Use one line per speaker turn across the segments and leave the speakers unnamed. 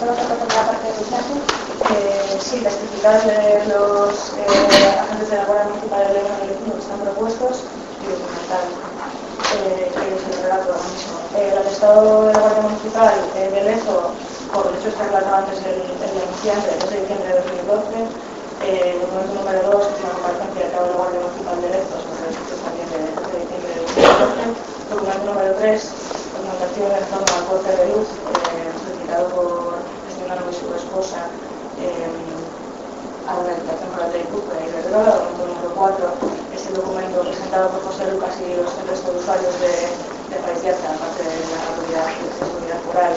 ¿Puedo hacer la parte del plazo? Eh, sí, testificar de los eh, agentes de la Guardia Municipal de León y que están propuestos y documentar eh, que es el relato ahora mismo. El atestado de la Guardia Municipal de Lezo, por hecho está relatado antes el, el denunciante, el 2 de diciembre de 2012. Eh, el documento número 2 es una comparecencia de cabo de la Guardia Municipal de Lezo sobre los hechos también del 2 de diciembre de 2012. Documento número 3, documentación en torno al corte de luz, eh, solicitado por gestionar y su esposa la ley Cupra y de droga. Documento número 4 es el documento presentado por José Lucas y los resto de usuarios de, de Paisiaza, aparte de la autoridad de seguridad foral,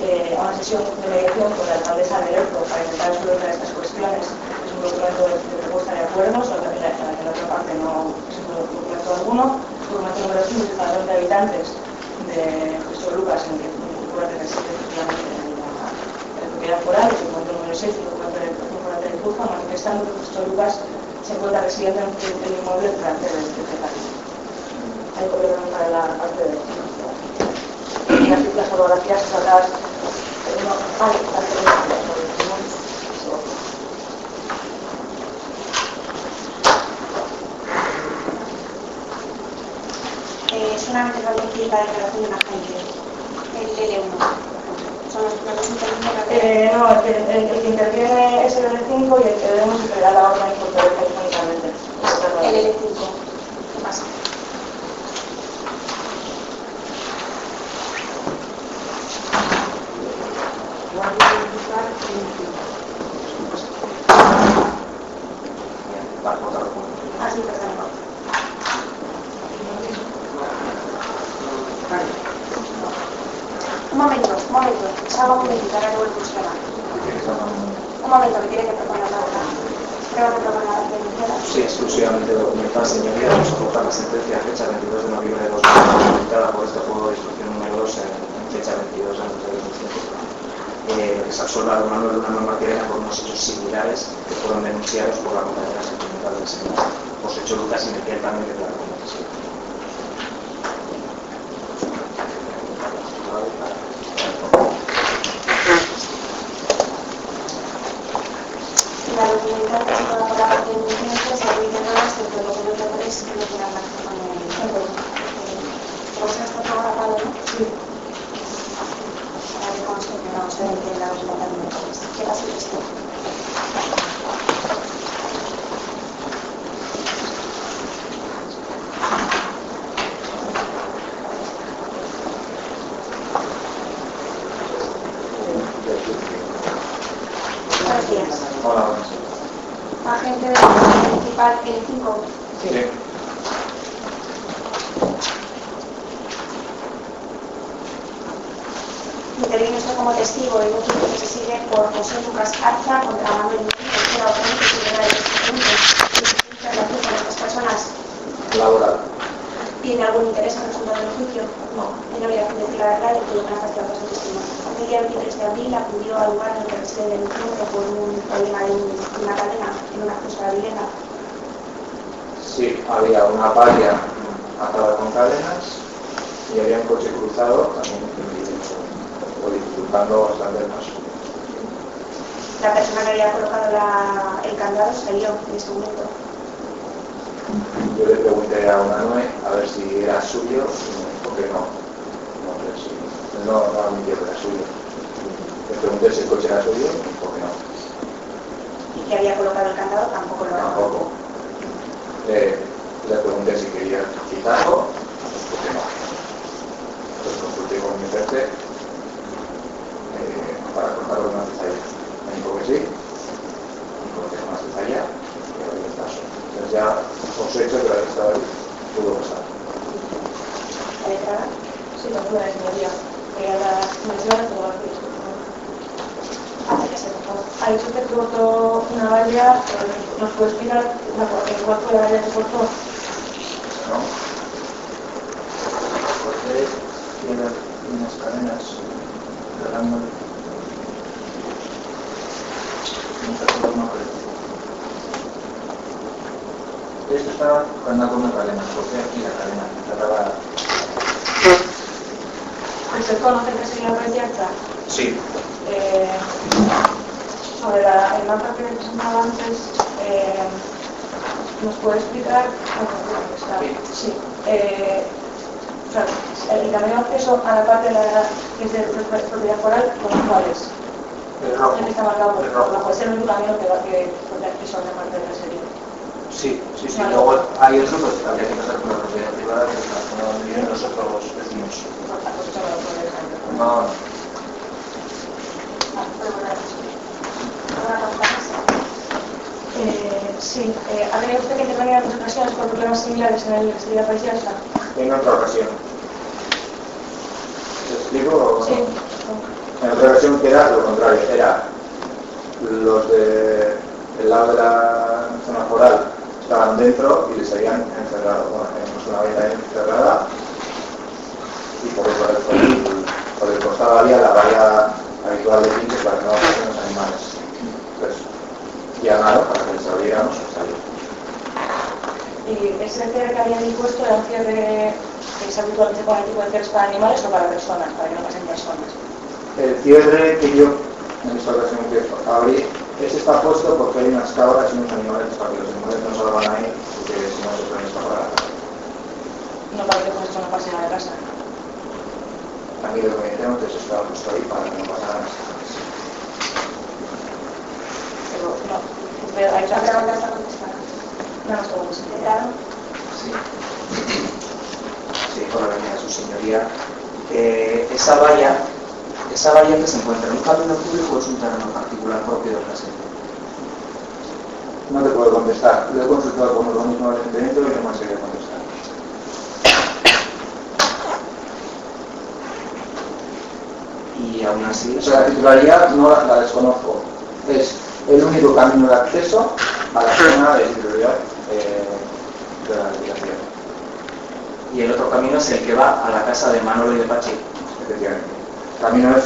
eh, a una sesión de mediación con la alcaldesa de Lezo para intentar resolver estas cuestiones. Es un documento de, de propuesta de acuerdo, solo que la, que la otra parte no es un documento alguno. Documento número 5 es para 20 habitantes de José Lucas, en que recuerda que existe efectivamente en la, en la propiedad foral. El documento número 6 es un documento de de Guipúzcoa, manifestando que José Lucas se encuentra residiendo en el inmueble delante del secretario. Hay ver para la parte de las, las fotografías tratadas no, vale,
eh, solamente va a decir la declaración de un agente, el L1 son los que nos intervienen
eh, No, el que, el, que interviene es el L5 y el que debemos esperar la orden por telefónicamente.
El L5. ¿Qué pasa? Ah, sí, perdón. Un momento, un momento. Salgo un momentito, ahora vuelvo. Un momento, que tiene que proponer la otra. Proponer la denunciada.
Sí, exclusivamente documental, señoría, nos aporta la sentencia fecha 22 de noviembre de 2020, dictada por este juego de instrucción número 2 en fecha 22 de noviembre de 2020. Eh, que se absorba de Manuel una norma por unos hechos similares que fueron denunciados por la compañera sentimental del señor José Cho Lucas y Miguel también de la conversación.
La documental que se pueda por la parte denunciante se admite nada excepto el documento 3 que no tiene relación con el... Pues esto está. Sí. Para que conste que no se ve la documental número 3. ¿Qué pasa esto? Buenos días.
Hola.
Agente de la Policía Municipal L5.
Sí.
Interviene usted como testigo en un juicio que se sigue por José Lucas Arza contra Manuel tercera autónoma y primera de los ¿Qué relación con estas personas?
Laboral.
¿Tiene algún interés en el resultado del juicio?
No.
En obligación de decir la verdad y que hacer de testimonio. El día 23 de abril acudió al lugar en el que reside el denunciante por un problema de una cadena en una acceso a la vivienda.
Sí, había una valla atada con cadenas y había un coche cruzado también o dificultando bastante el paso.
La persona que había colocado la- el candado salió en ese momento.
Yo le pregunté a una nue a ver si era suyo y me dijo que no. No, que sí. no, no admitió que era suyo. Le pregunté si el coche era suyo y me dijo que no.
Y que había colocado el candado tampoco lo
Tampoco. Le, le pregunté si quería quitarlo, me dijo que no. Entonces consulté con mi jefe eh, para cortarlo de una cizalla. Me dijo que sí, y corté con una cizalla y abrí el paso. Entonces ya sospecho que la que estaba ahí pudo pasar.
¿La letrada?
Sí, la prueba de señoría. Eh, las dimensiones de
Acérquese, por favor.
Ha dicho que cortó una valla, eh, ¿nos puede explicar cuál fue la valla que cortó?
¿no?
Porque tiene unas cadenas grabando Esto estaba ganando una cadena, porque aquí la cadena cerraba
¿Usted conoce que sería Presianza?
Sí,
Eh, sobre la, el mapa que presentaba antes, eh, ¿nos puede explicar? ¿dónde está? Sí. Eh, el camino de acceso a la parte de la, que es de propiedad foral, ¿con cuál es?
El rojo.
El que está marcado por
El rojo.
Es el único camino que va que de acceso a la parte de la serie.
Sí, sí, sí. Luego hay otro pues habría que pasar por la propiedad privada, que es la zona donde viven los otros vecinos. No.
Eh, sí, eh, ha tenido usted que intervenir en otras ocasiones por problemas similares en el de paisaje.
En otra ocasión. ¿Te explico?
Sí.
En otra ocasión que era lo contrario, era los de el lado de la zona foral estaban dentro y les habían encerrado. Bueno, tenemos una valla encerrada y por el, por el, por el costado había la valla habitual de pinches para que no pasen los animales. Pues llamaron para que les abriéramos y salir.
Y ese cierre que habían impuesto era un cierre que es habitualmente pone tipo de cierres para animales o para personas, para que no pasen personas.
El cierre que yo en esta ocasión que abrí, ese está puesto porque hay unas cabras y unos animales para que los animales no salgan ahí, porque si no se pueden escapar a la casa.
No para que los no pasen a la casa.
A mí lo que me dijeron que eso estaba puesto ahí para que no pasaran las cosas.
Pero no, pero hay
La
otra
pregunta está contestada.
No nos podemos
¿Te
enterar.
daron?
Sí. Sí, por la venida de su señoría. Eh, esa valla, esa valla que se encuentra en un camino público es un terreno No te puedo contestar. Lo he consultado con lo mismo del ayuntamiento y no me sé qué contestar. Y aún así, o sea, la titularidad no la, la desconozco. Es el único camino de acceso a la zona de titularidad eh, de la legislación. Y el otro camino es el que va a la casa de Manolo y de Pachi. Efectivamente. El camino es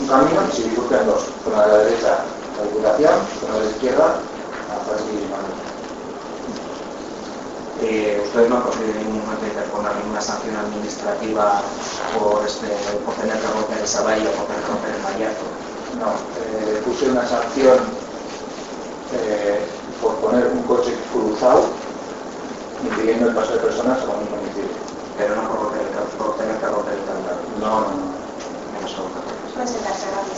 un camino y se bifurcan dos, zona de la derecha la diputación, zona de la izquierda la franquismo. Eh, ustedes no han conseguido ningún momento interponer ninguna sanción administrativa por, este, por tener que romper el saballo, por tener que romper el. No, eh, puse una sanción eh, por poner un coche cruzado impidiendo el paso de personas a un municipio.
Pero no por, romper por tener que romper el.
No, no, no.
no
presentarse a la mesa.